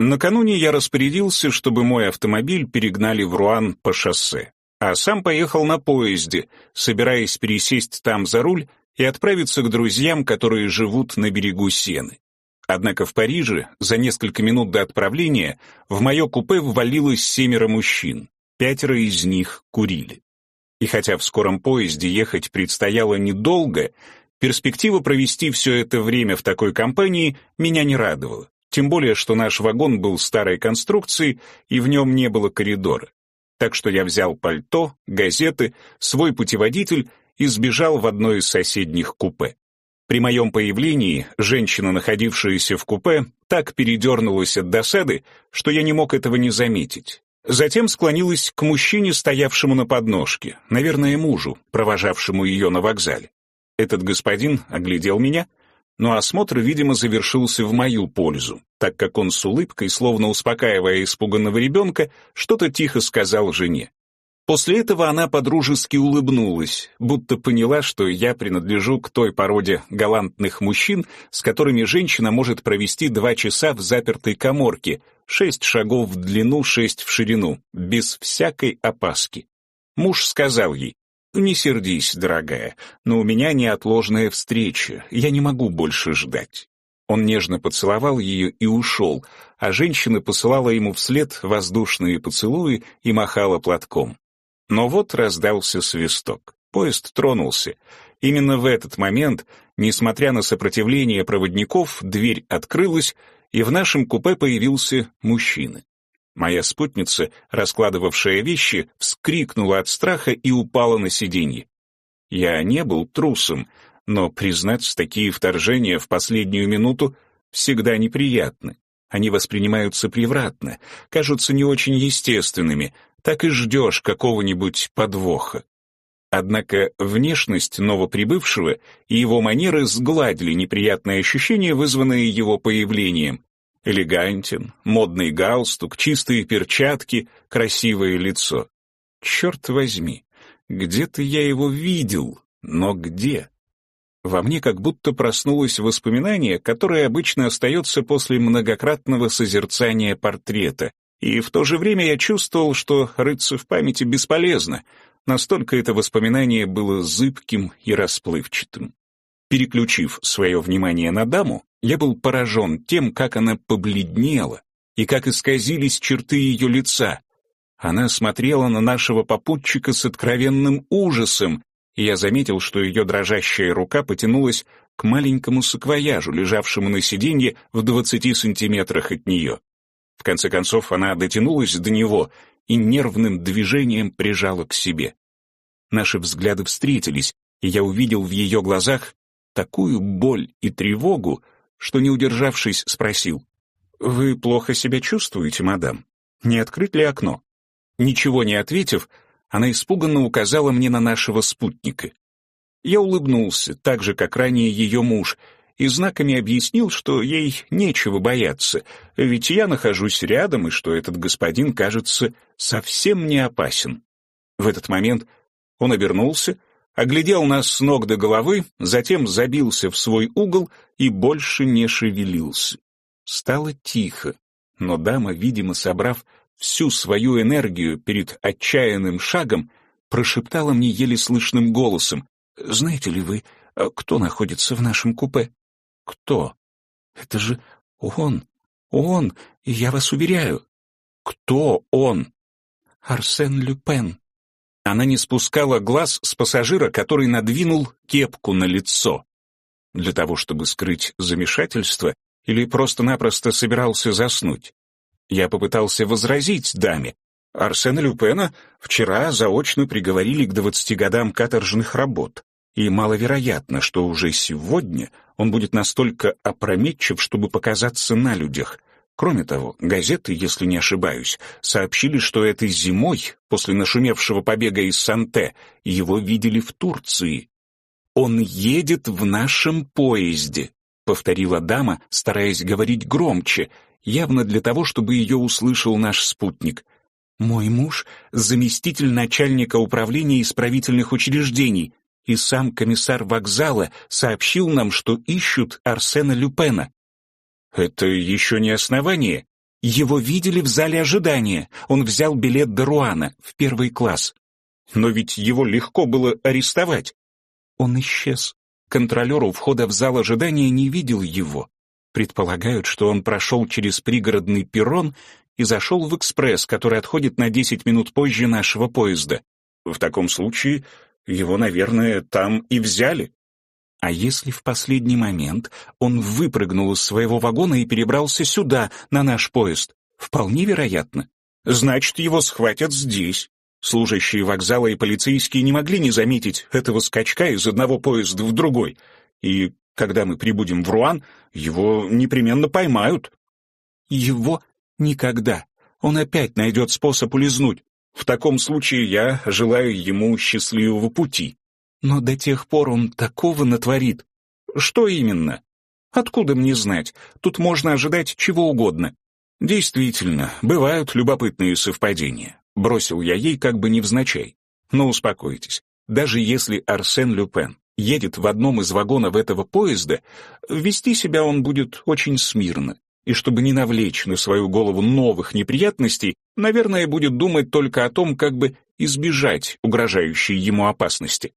Накануне я распорядился, чтобы мой автомобиль перегнали в Руан по шоссе, а сам поехал на поезде, собираясь пересесть там за руль и отправиться к друзьям, которые живут на берегу Сены. Однако в Париже за несколько минут до отправления в мое купе ввалилось семеро мужчин, пятеро из них курили. И хотя в скором поезде ехать предстояло недолго, перспектива провести все это время в такой компании меня не радовала. Тем более, что наш вагон был старой конструкции, и в нем не было коридора. Так что я взял пальто, газеты, свой путеводитель и сбежал в одно из соседних купе. При моем появлении женщина, находившаяся в купе, так передернулась от досады, что я не мог этого не заметить. Затем склонилась к мужчине, стоявшему на подножке, наверное, мужу, провожавшему ее на вокзале. Этот господин оглядел меня, но осмотр, видимо, завершился в мою пользу, так как он с улыбкой, словно успокаивая испуганного ребенка, что-то тихо сказал жене. После этого она подружески улыбнулась, будто поняла, что я принадлежу к той породе галантных мужчин, с которыми женщина может провести два часа в запертой коморке, шесть шагов в длину, шесть в ширину, без всякой опаски. Муж сказал ей, «Не сердись, дорогая, но у меня неотложная встреча, я не могу больше ждать». Он нежно поцеловал ее и ушел, а женщина посылала ему вслед воздушные поцелуи и махала платком. Но вот раздался свисток. Поезд тронулся. Именно в этот момент, несмотря на сопротивление проводников, дверь открылась, и в нашем купе появился мужчина. Моя спутница, раскладывавшая вещи, вскрикнула от страха и упала на сиденье. Я не был трусом, но признать такие вторжения в последнюю минуту всегда неприятны. Они воспринимаются превратно, кажутся не очень естественными, так и ждешь какого-нибудь подвоха. Однако внешность новоприбывшего и его манеры сгладили неприятные ощущения, вызванные его появлением, Элегантен, модный галстук, чистые перчатки, красивое лицо. Черт возьми, где-то я его видел, но где? Во мне как будто проснулось воспоминание, которое обычно остается после многократного созерцания портрета, и в то же время я чувствовал, что рыться в памяти бесполезно, настолько это воспоминание было зыбким и расплывчатым. Переключив свое внимание на даму, я был поражен тем, как она побледнела и как исказились черты ее лица. Она смотрела на нашего попутчика с откровенным ужасом, и я заметил, что ее дрожащая рука потянулась к маленькому саквояжу, лежавшему на сиденье в двадцати сантиметрах от нее. В конце концов, она дотянулась до него и нервным движением прижала к себе. Наши взгляды встретились, и я увидел в ее глазах такую боль и тревогу, что, не удержавшись, спросил. «Вы плохо себя чувствуете, мадам? Не открыть ли окно?» Ничего не ответив, она испуганно указала мне на нашего спутника. Я улыбнулся, так же, как ранее ее муж, и знаками объяснил, что ей нечего бояться, ведь я нахожусь рядом, и что этот господин, кажется, совсем не опасен. В этот момент он обернулся, оглядел нас с ног до головы, затем забился в свой угол и больше не шевелился. Стало тихо, но дама, видимо, собрав всю свою энергию перед отчаянным шагом, прошептала мне еле слышным голосом, «Знаете ли вы, кто находится в нашем купе?» «Кто?» «Это же он, он, я вас уверяю». «Кто он?» «Арсен Люпен», она не спускала глаз с пассажира, который надвинул кепку на лицо. Для того, чтобы скрыть замешательство, или просто-напросто собирался заснуть. Я попытался возразить даме. Арсена Люпена вчера заочно приговорили к двадцати годам каторжных работ, и маловероятно, что уже сегодня он будет настолько опрометчив, чтобы показаться на людях. Кроме того, газеты, если не ошибаюсь, сообщили, что этой зимой, после нашумевшего побега из Санте, его видели в Турции. «Он едет в нашем поезде», — повторила дама, стараясь говорить громче, явно для того, чтобы ее услышал наш спутник. «Мой муж — заместитель начальника управления исправительных учреждений, и сам комиссар вокзала сообщил нам, что ищут Арсена Люпена. «Это еще не основание?» Его видели в зале ожидания. Он взял билет до Руана в первый класс. Но ведь его легко было арестовать. Он исчез. Контролер у входа в зал ожидания не видел его. Предполагают, что он прошел через пригородный перрон и зашел в экспресс, который отходит на 10 минут позже нашего поезда. В таком случае его, наверное, там и взяли. А если в последний момент он выпрыгнул из своего вагона и перебрался сюда, на наш поезд? Вполне вероятно. Значит, его схватят здесь. Служащие вокзала и полицейские не могли не заметить этого скачка из одного поезда в другой. И когда мы прибудем в Руан, его непременно поймают. Его никогда. Он опять найдет способ улизнуть. В таком случае я желаю ему счастливого пути. Но до тех пор он такого натворит. Что именно? Откуда мне знать? Тут можно ожидать чего угодно. Действительно, бывают любопытные совпадения. Бросил я ей как бы невзначай. Но успокойтесь, даже если Арсен Люпен едет в одном из вагонов этого поезда, вести себя он будет очень смирно. И чтобы не навлечь на свою голову новых неприятностей, наверное, будет думать только о том, как бы избежать угрожающей ему опасности.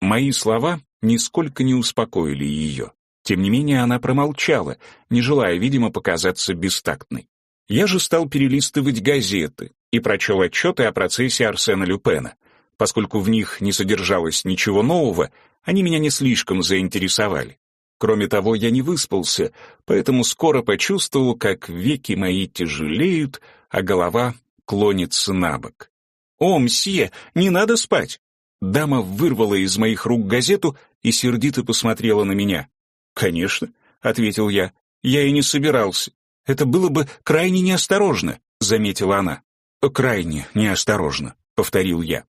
Мои слова нисколько не успокоили ее. Тем не менее, она промолчала, не желая, видимо, показаться бестактной. Я же стал перелистывать газеты и прочел отчеты о процессе Арсена Люпена. Поскольку в них не содержалось ничего нового, они меня не слишком заинтересовали. Кроме того, я не выспался, поэтому скоро почувствовал, как веки мои тяжелеют, а голова клонится на бок. «О, мсье, не надо спать!» Дама вырвала из моих рук газету и сердито посмотрела на меня. «Конечно», — ответил я, — «я и не собирался. Это было бы крайне неосторожно», — заметила она. «Крайне неосторожно», — повторил я.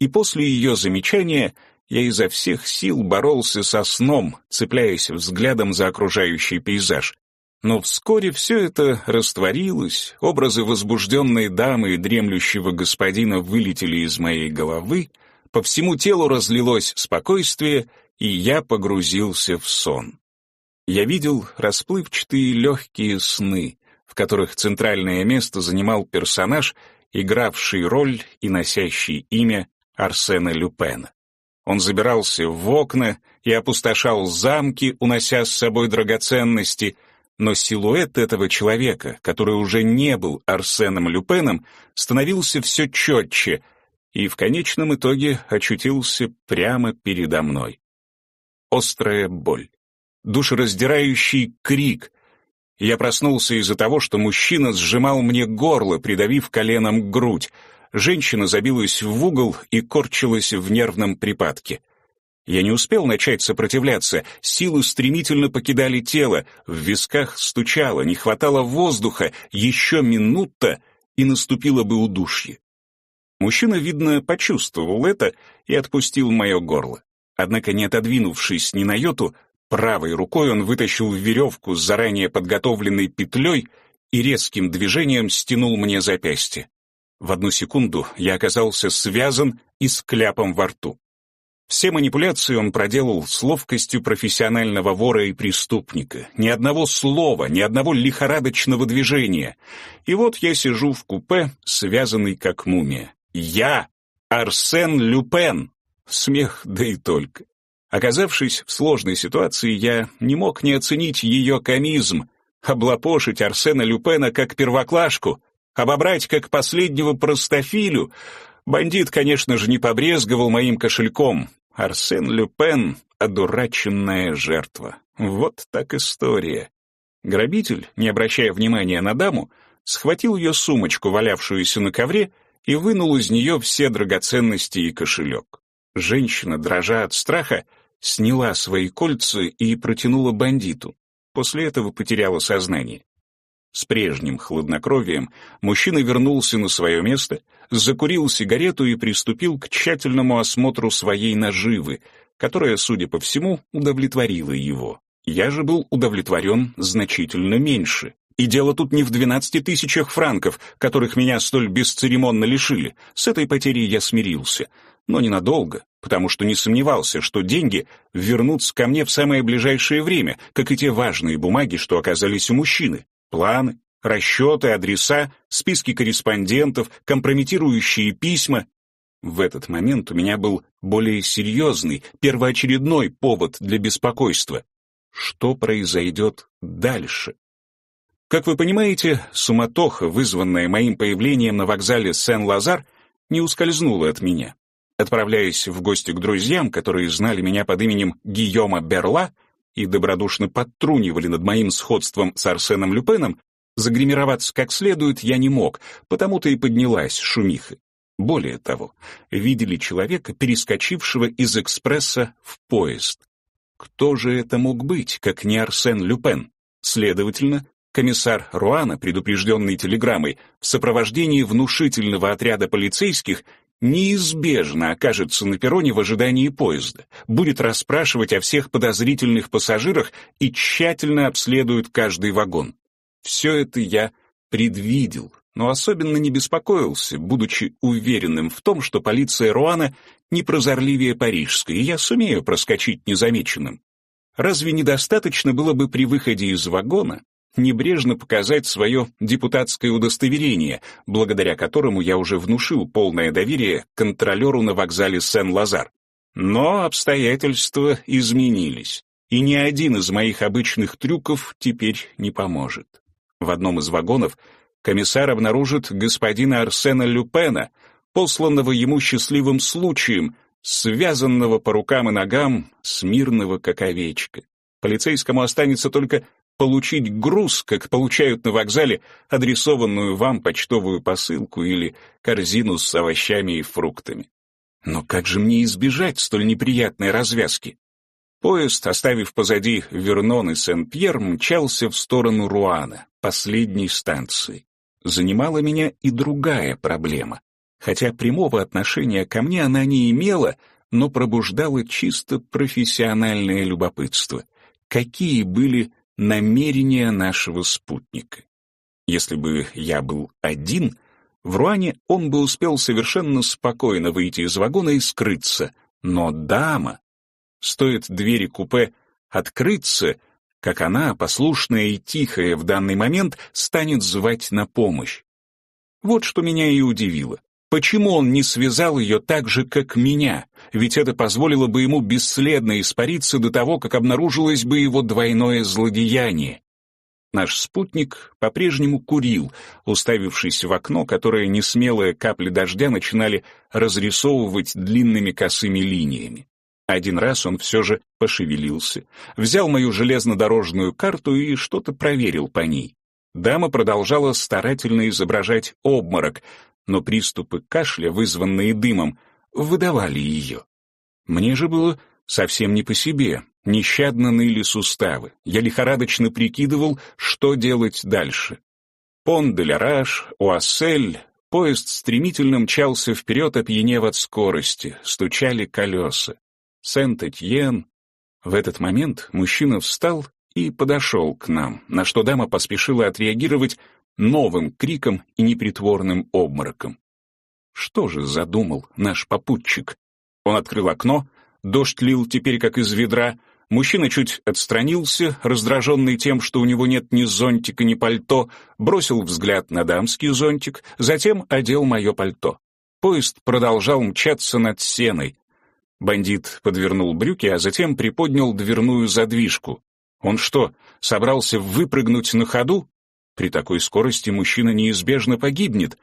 И после ее замечания я изо всех сил боролся со сном, цепляясь взглядом за окружающий пейзаж. Но вскоре все это растворилось, образы возбужденной дамы и дремлющего господина вылетели из моей головы, по всему телу разлилось спокойствие, и я погрузился в сон. Я видел расплывчатые легкие сны, в которых центральное место занимал персонаж, игравший роль и носящий имя Арсена Люпена. Он забирался в окна и опустошал замки, унося с собой драгоценности, но силуэт этого человека, который уже не был Арсеном Люпеном, становился все четче и в конечном итоге очутился прямо передо мной. Острая боль душераздирающий крик. Я проснулся из-за того, что мужчина сжимал мне горло, придавив коленом грудь. Женщина забилась в угол и корчилась в нервном припадке. Я не успел начать сопротивляться, силы стремительно покидали тело, в висках стучало, не хватало воздуха, еще минута, и наступило бы удушье. Мужчина, видно, почувствовал это и отпустил мое горло. Однако, не отодвинувшись ни на йоту, Правой рукой он вытащил веревку с заранее подготовленной петлей и резким движением стянул мне запястье. В одну секунду я оказался связан и с кляпом во рту. Все манипуляции он проделал с ловкостью профессионального вора и преступника. Ни одного слова, ни одного лихорадочного движения. И вот я сижу в купе, связанный как мумия. Я Арсен Люпен. Смех, да и только. Оказавшись в сложной ситуации, я не мог не оценить ее комизм, облапошить Арсена Люпена как первоклашку, обобрать как последнего простофилю. Бандит, конечно же, не побрезговал моим кошельком. Арсен Люпен — одураченная жертва. Вот так история. Грабитель, не обращая внимания на даму, схватил ее сумочку, валявшуюся на ковре, и вынул из нее все драгоценности и кошелек. Женщина, дрожа от страха, сняла свои кольца и протянула бандиту. После этого потеряла сознание. С прежним хладнокровием мужчина вернулся на свое место, закурил сигарету и приступил к тщательному осмотру своей наживы, которая, судя по всему, удовлетворила его. Я же был удовлетворен значительно меньше. И дело тут не в двенадцати тысячах франков, которых меня столь бесцеремонно лишили. С этой потерей я смирился. Но ненадолго потому что не сомневался, что деньги вернутся ко мне в самое ближайшее время, как и те важные бумаги, что оказались у мужчины, планы, Расчеты, адреса, списки корреспондентов, компрометирующие письма. В этот момент у меня был более серьезный, первоочередной повод для беспокойства. Что произойдет дальше? Как вы понимаете, суматоха, вызванная моим появлением на вокзале Сен-Лазар, не ускользнула от меня. Отправляясь в гости к друзьям, которые знали меня под именем Гийома Берла и добродушно подтрунивали над моим сходством с Арсеном Люпеном, загримироваться как следует я не мог, потому-то и поднялась шумиха. Более того, видели человека, перескочившего из экспресса в поезд. Кто же это мог быть, как не Арсен Люпен? Следовательно, комиссар Руана, предупрежденный телеграммой, в сопровождении внушительного отряда полицейских, неизбежно окажется на перроне в ожидании поезда, будет расспрашивать о всех подозрительных пассажирах и тщательно обследует каждый вагон. Все это я предвидел, но особенно не беспокоился, будучи уверенным в том, что полиция Руана не прозорливее парижской, и я сумею проскочить незамеченным. Разве недостаточно было бы при выходе из вагона небрежно показать свое депутатское удостоверение, благодаря которому я уже внушил полное доверие контролеру на вокзале Сен-Лазар? Но обстоятельства изменились, и ни один из моих обычных трюков теперь не поможет. В одном из вагонов комиссар обнаружит господина Арсена Люпена, посланного ему счастливым случаем, связанного по рукам и ногам, смирного как овечка. Полицейскому останется только получить груз, как получают на вокзале адресованную вам почтовую посылку или корзину с овощами и фруктами. Но как же мне избежать столь неприятной развязки? Поезд, оставив позади Вернон и Сен-Пьер, мчался в сторону Руана, последней станции. Занимала меня и другая проблема. Хотя прямого отношения ко мне она не имела, но пробуждала чисто профессиональное любопытство. Какие были намерения нашего спутника? Если бы я был один, в Руане он бы успел совершенно спокойно выйти из вагона и скрыться, но дама Стоит двери купе открыться, как она, послушная и тихая в данный момент, станет звать на помощь. Вот что меня и удивило. Почему он не связал ее так же, как меня? Ведь это позволило бы ему бесследно испариться до того, как обнаружилось бы его двойное злодеяние. Наш спутник по-прежнему курил, уставившись в окно, которое несмелые капли дождя начинали разрисовывать длинными косыми линиями. Один раз он все же пошевелился, взял мою железнодорожную карту и что-то проверил по ней. Дама продолжала старательно изображать обморок, но приступы кашля, вызванные дымом, выдавали ее. Мне же было совсем не по себе, нещадно ныли суставы. Я лихорадочно прикидывал, что делать дальше. Пон-де-Ля-Раш, Уассель, поезд стремительно мчался вперед, опьянев от скорости, стучали колеса. Сент-Этьен. В этот момент мужчина встал и подошел к нам, на что дама поспешила отреагировать новым криком и непритворным обмороком. Что же задумал наш попутчик? Он открыл окно, дождь лил теперь как из ведра, мужчина чуть отстранился, раздраженный тем, что у него нет ни зонтика, ни пальто, бросил взгляд на дамский зонтик, затем одел мое пальто. Поезд продолжал мчаться над сеной, Бандит подвернул брюки, а затем приподнял дверную задвижку. Он что, собрался выпрыгнуть на ходу? При такой скорости мужчина неизбежно погибнет.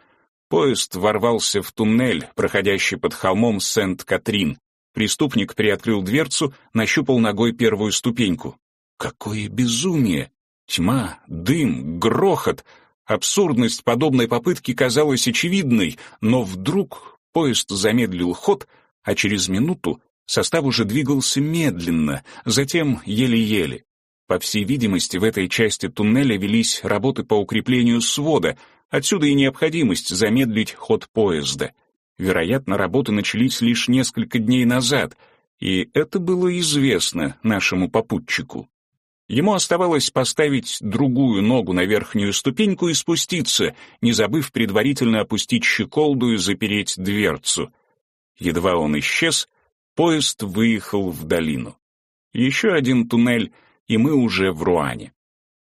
Поезд ворвался в туннель, проходящий под холмом Сент-Катрин. Преступник приоткрыл дверцу, нащупал ногой первую ступеньку. Какое безумие! Тьма, дым, грохот! Абсурдность подобной попытки казалась очевидной, но вдруг поезд замедлил ход — а через минуту состав уже двигался медленно, затем еле-еле. По всей видимости, в этой части туннеля велись работы по укреплению свода, отсюда и необходимость замедлить ход поезда. Вероятно, работы начались лишь несколько дней назад, и это было известно нашему попутчику. Ему оставалось поставить другую ногу на верхнюю ступеньку и спуститься, не забыв предварительно опустить щеколду и запереть дверцу — Едва он исчез, поезд выехал в долину. Еще один туннель, и мы уже в Руане.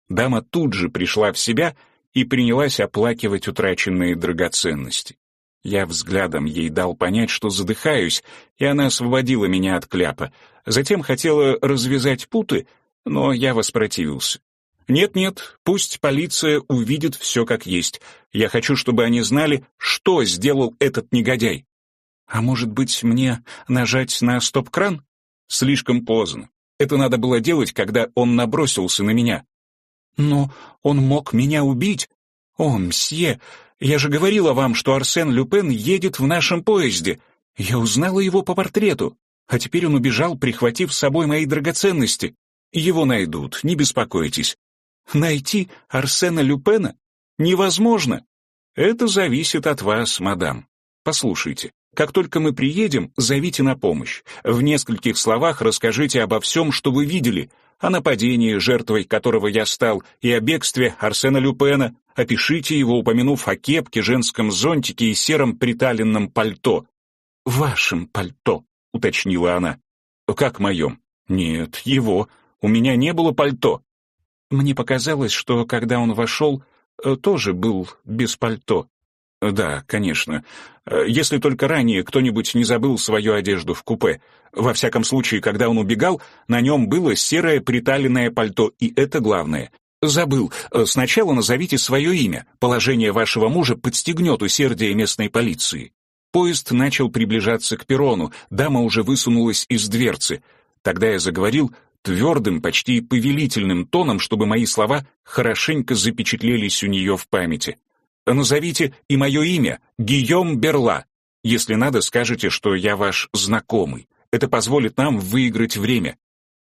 Дама тут же пришла в себя и принялась оплакивать утраченные драгоценности. Я взглядом ей дал понять, что задыхаюсь, и она освободила меня от кляпа. Затем хотела развязать путы, но я воспротивился. Нет-нет, пусть полиция увидит все как есть. Я хочу, чтобы они знали, что сделал этот негодяй. А может быть, мне нажать на стоп-кран? Слишком поздно. Это надо было делать, когда он набросился на меня. Но он мог меня убить. О, мсье, я же говорила вам, что Арсен Люпен едет в нашем поезде. Я узнала его по портрету. А теперь он убежал, прихватив с собой мои драгоценности. Его найдут, не беспокойтесь. Найти Арсена Люпена невозможно. Это зависит от вас, мадам. Послушайте, как только мы приедем, зовите на помощь. В нескольких словах расскажите обо всем, что вы видели, о нападении, жертвой которого я стал, и о бегстве Арсена Люпена. Опишите его, упомянув о кепке, женском зонтике и сером приталенном пальто. «Вашем пальто», — уточнила она. «Как моем?» «Нет, его. У меня не было пальто». Мне показалось, что когда он вошел, э, тоже был без пальто. Да, конечно. Э, если только ранее кто-нибудь не забыл свою одежду в купе. Во всяком случае, когда он убегал, на нем было серое приталенное пальто, и это главное. Забыл. Э, сначала назовите свое имя. Положение вашего мужа подстегнет усердие местной полиции. Поезд начал приближаться к перрону, дама уже высунулась из дверцы. Тогда я заговорил твердым, почти повелительным тоном, чтобы мои слова хорошенько запечатлелись у нее в памяти. Назовите и мое имя, Гийом Берла. Если надо, скажете, что я ваш знакомый. Это позволит нам выиграть время.